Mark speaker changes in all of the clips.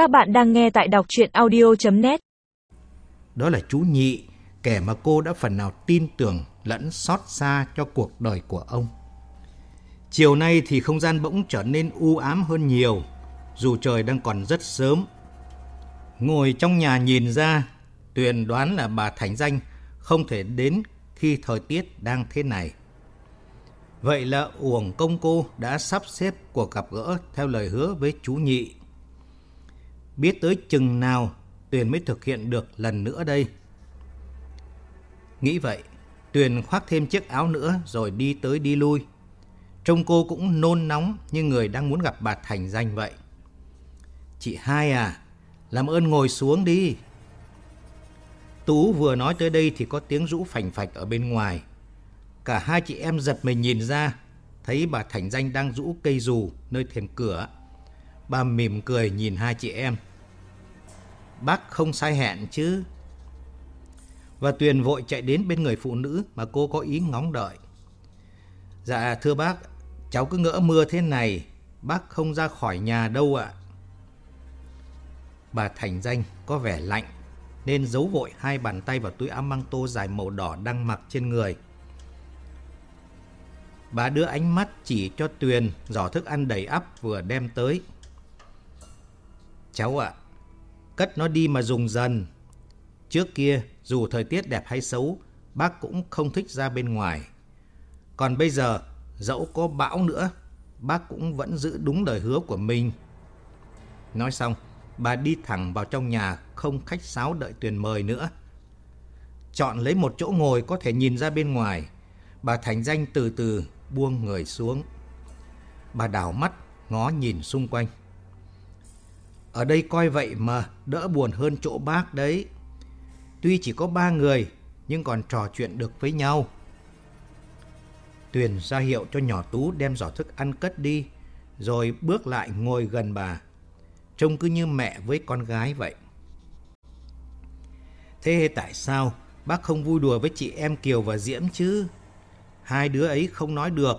Speaker 1: Các bạn đang nghe tại đọc chuyện audio.net
Speaker 2: Đó là chú Nhị, kẻ mà cô đã phần nào tin tưởng lẫn xót xa cho cuộc đời của ông. Chiều nay thì không gian bỗng trở nên u ám hơn nhiều, dù trời đang còn rất sớm. Ngồi trong nhà nhìn ra, Tuyền đoán là bà Thành Danh không thể đến khi thời tiết đang thế này. Vậy là uổng công cô đã sắp xếp cuộc gặp gỡ theo lời hứa với chú Nhị. Biết tới chừng nào Tuyền mới thực hiện được lần nữa đây. Nghĩ vậy, Tuyền khoác thêm chiếc áo nữa rồi đi tới đi lui. Trông cô cũng nôn nóng như người đang muốn gặp bà Thành Danh vậy. Chị hai à, làm ơn ngồi xuống đi. Tú vừa nói tới đây thì có tiếng rũ phành phạch ở bên ngoài. Cả hai chị em giật mình nhìn ra, thấy bà Thành Danh đang rũ cây dù nơi thềm cửa. Bà mỉm cười nhìn hai chị em. Bác không sai hẹn chứ? Và Tuyền vội chạy đến bên người phụ nữ mà cô có ý ngóng đợi. Dạ thưa bác, cháu cứ ngỡ mưa thế này, bác không ra khỏi nhà đâu ạ. Bà Thành Danh có vẻ lạnh nên giấu vội hai bàn tay vào túi áo măng tô dài màu đỏ đang mặc trên người. Bà đưa ánh mắt chỉ cho Tuyền giỏ thức ăn đầy ắp vừa đem tới. Cháu ạ, cất nó đi mà dùng dần. Trước kia, dù thời tiết đẹp hay xấu, bác cũng không thích ra bên ngoài. Còn bây giờ, dẫu có bão nữa, bác cũng vẫn giữ đúng lời hứa của mình. Nói xong, bà đi thẳng vào trong nhà không khách sáo đợi tuyển mời nữa. Chọn lấy một chỗ ngồi có thể nhìn ra bên ngoài, bà Thành Danh từ từ buông người xuống. Bà đảo mắt, ngó nhìn xung quanh. Ở đây coi vậy mà đỡ buồn hơn chỗ bác đấy. Tuy chỉ có ba người, nhưng còn trò chuyện được với nhau. Tuyền ra hiệu cho nhỏ Tú đem giỏ thức ăn cất đi, rồi bước lại ngồi gần bà. Trông cứ như mẹ với con gái vậy. Thế tại sao bác không vui đùa với chị em Kiều và Diễm chứ? Hai đứa ấy không nói được,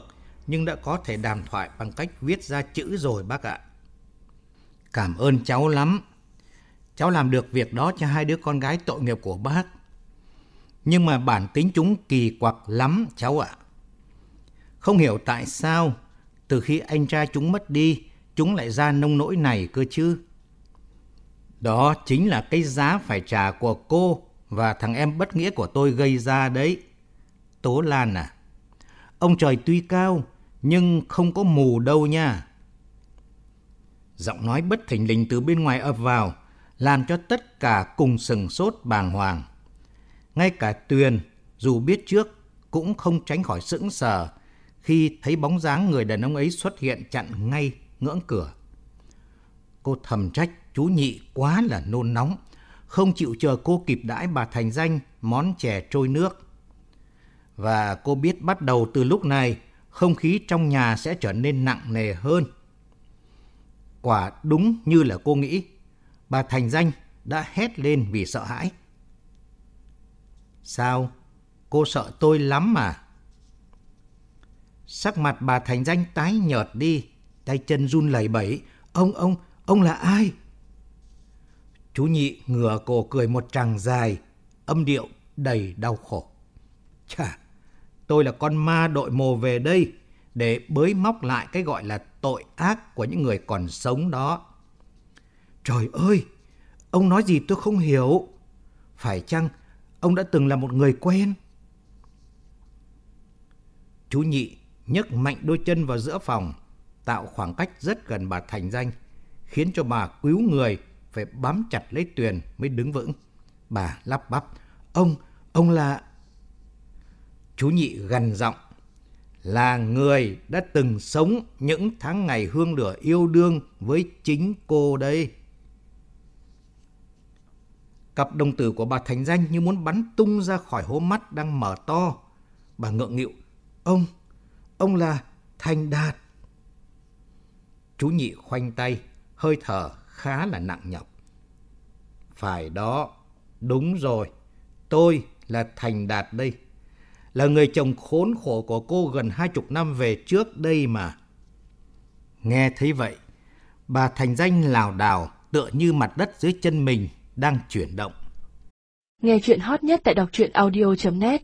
Speaker 2: nhưng đã có thể đàm thoại bằng cách viết ra chữ rồi bác ạ. Cảm ơn cháu lắm. Cháu làm được việc đó cho hai đứa con gái tội nghiệp của bác. Nhưng mà bản tính chúng kỳ quặc lắm cháu ạ. Không hiểu tại sao từ khi anh trai chúng mất đi, chúng lại ra nông nỗi này cơ chứ. Đó chính là cái giá phải trả của cô và thằng em bất nghĩa của tôi gây ra đấy. Tố Lan à, ông trời tuy cao nhưng không có mù đâu nha. Giọng nói bất thình lình từ bên ngoài ập vào, làm cho tất cả cùng sừng sốt bàng hoàng. Ngay cả Tuyền, dù biết trước, cũng không tránh khỏi sững sờ khi thấy bóng dáng người đàn ông ấy xuất hiện chặn ngay ngưỡng cửa. Cô thầm trách chú nhị quá là nôn nóng, không chịu chờ cô kịp đãi bà thành danh món chè trôi nước. Và cô biết bắt đầu từ lúc này, không khí trong nhà sẽ trở nên nặng nề hơn. Quả đúng như là cô nghĩ, bà Thành Danh đã hét lên vì sợ hãi. Sao? Cô sợ tôi lắm mà. Sắc mặt bà Thành Danh tái nhợt đi, tay chân run lẩy bẩy. Ông, ông, ông là ai? Chú nhị ngửa cổ cười một tràng dài, âm điệu đầy đau khổ. Chà, tôi là con ma đội mồ về đây để bới móc lại cái gọi là tội ác của những người còn sống đó. Trời ơi, ông nói gì tôi không hiểu. Phải chăng ông đã từng là một người quen? Chú nhị nhấc mạnh đôi chân vào giữa phòng, tạo khoảng cách rất gần bà Thành Danh, khiến cho bà cứu người phải bám chặt lấy Tuyền mới đứng vững. Bà lắp bắp, ông, ông là... Chú nhị gần giọng, là người đã từng sống những tháng ngày hương lửa yêu đương với chính cô đây. Cặp đồng tử của bà Thành Danh như muốn bắn tung ra khỏi hố mắt đang mở to. Bà ngượng nghịu. Ông, ông là Thành Đạt. Chú nhị khoanh tay, hơi thở khá là nặng nhọc. Phải đó, đúng rồi, tôi là Thành Đạt đây là người chồng khốn khổ của cô gần hai chục năm về trước đây mà. Nghe thấy vậy, bà thành danh lào đào tựa như mặt đất dưới chân mình đang chuyển động.
Speaker 3: Nghe chuyện hot nhất tại đọc truyện audio.net